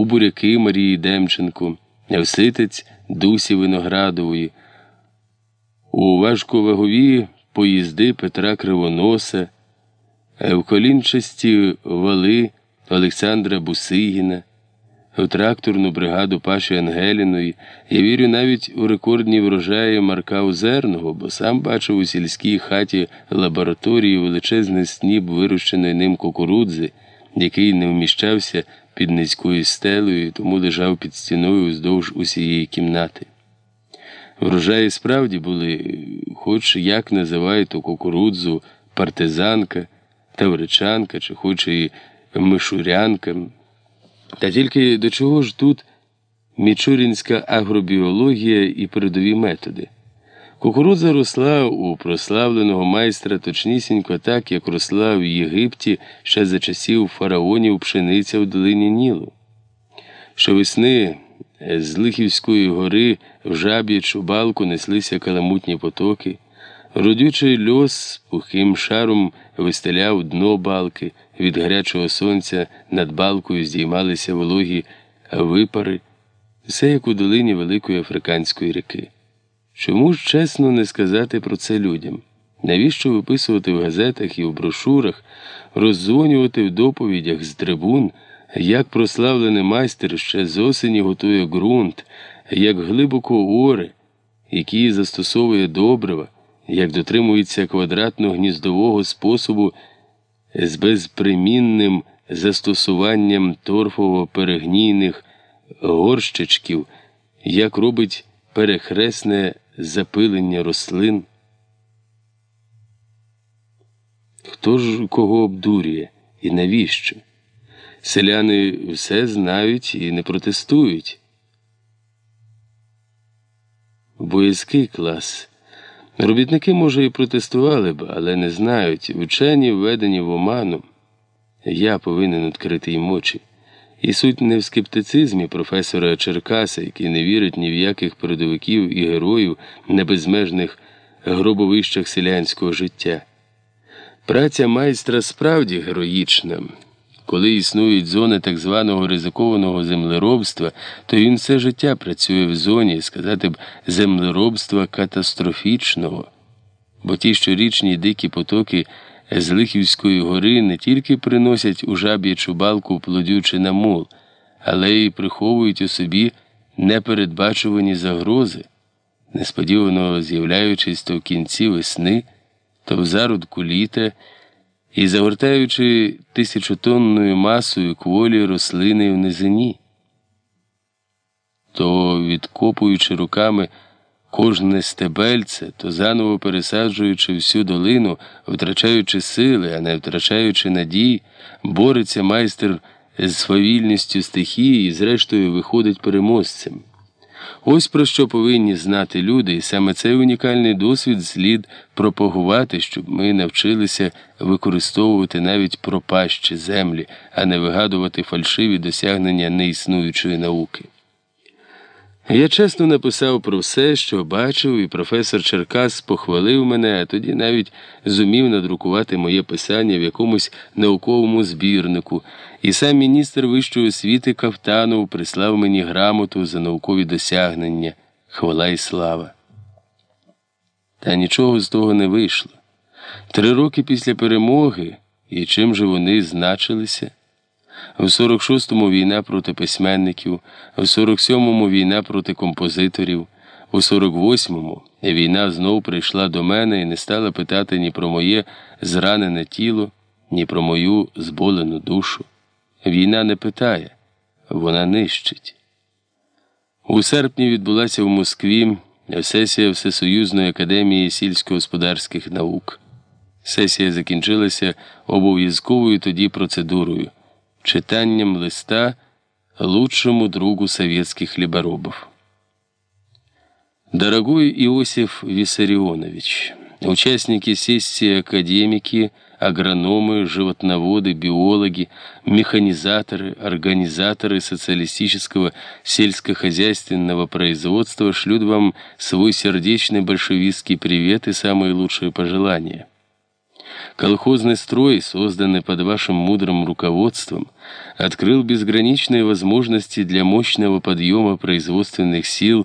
у буряки Марії Демченко, в ситець Дусі Виноградової, у важковагові поїзди Петра Кривоноса, в колінчасті вали Олександра Бусигіна в тракторну бригаду Паші Ангеліної. Я вірю навіть у рекордні врожаї Марка Озерного, бо сам бачив у сільській хаті лабораторії величезний сніп вирощеної ним кукурудзи, який не вміщався під низькою стелею, тому лежав під стіною вздовж усієї кімнати. Врожаї справді були, хоч як називають ту кукурудзу, партизанка, тавричанка, чи хоч і мишурянка. Та тільки до чого ж тут мічурінська агробіологія і передові методи? Кукурудза росла у прославленого майстра точнісінько так, як росла в Єгипті ще за часів фараонів пшениця в долині Нілу. Щовесни з Лихівської гори в жаб'ячу балку неслися каламутні потоки. Родючий льос пухим шаром вистеляв дно балки, від гарячого сонця над балкою здіймалися вологі випари, все як у долині Великої Африканської ріки. Чому ж чесно не сказати про це людям? Навіщо виписувати в газетах і в брошурах, роздзвонювати в доповідях з трибун, як прославлений майстер ще з осені готує ґрунт, як глибоко оре, які застосовує добрива, як дотримується квадратно-гніздового способу з безпримінним застосуванням торфово-перегнійних горщичків, як робить перехресне запилення рослин. Хто ж кого обдурює і навіщо? Селяни все знають і не протестують. Боязкий клас. Робітники, може, і протестували б, але не знають. Вчені введені в оману. Я повинен відкрити їм очі. І суть не в скептицизмі професора Черкаса, який не вірить ні в яких передовиків і героїв на безмежних гробовищах селянського життя. Праця майстра справді героїчна. Коли існують зони так званого ризикованого землеробства, то він все життя працює в зоні, сказати б, землеробства катастрофічного. Бо ті щорічні дикі потоки з Лихівської гори не тільки приносять у жаб'ячу балку плодючий намул, але й приховують у собі непередбачувані загрози, несподівано з'являючись то в кінці весни, то в зародку літа і загортаючи тисячотонною масою кволі рослини в низині, то відкопуючи руками кожне стебельце, то заново пересаджуючи всю долину, втрачаючи сили, а не втрачаючи надій, бореться майстер з свавільністю стихії і, зрештою, виходить переможцем. Ось про що повинні знати люди, і саме цей унікальний досвід слід пропагувати, щоб ми навчилися використовувати навіть пропащі землі, а не вигадувати фальшиві досягнення неіснуючої науки. Я чесно написав про все, що бачив, і професор Черкас похвалив мене, а тоді навіть зумів надрукувати моє писання в якомусь науковому збірнику, і сам міністр вищої освіти Кавтанов прислав мені грамоту за наукові досягнення, хвала і слава. Та нічого з того не вийшло. Три роки після перемоги, і чим же вони значилися? У 46-му війна проти письменників, у 47-му війна проти композиторів, у 48-му війна знов прийшла до мене і не стала питати ні про моє зранене тіло, ні про мою зболену душу. Війна не питає, вона нищить. У серпні відбулася в Москві сесія Всесоюзної академії сільськогосподарських наук. Сесія закінчилася обов'язковою тоді процедурою читаннем листа лучшему другу советских хлеборобов. Дорогой Иосиф Виссарионович, участники сессии академики, агрономы, животноводы, биологи, механизаторы, организаторы социалистического сельскохозяйственного производства шлют вам свой сердечный большевистский привет и самые лучшие пожелания. Колхозный строй, созданный под вашим мудрым руководством, открыл безграничные возможности для мощного подъема производственных сил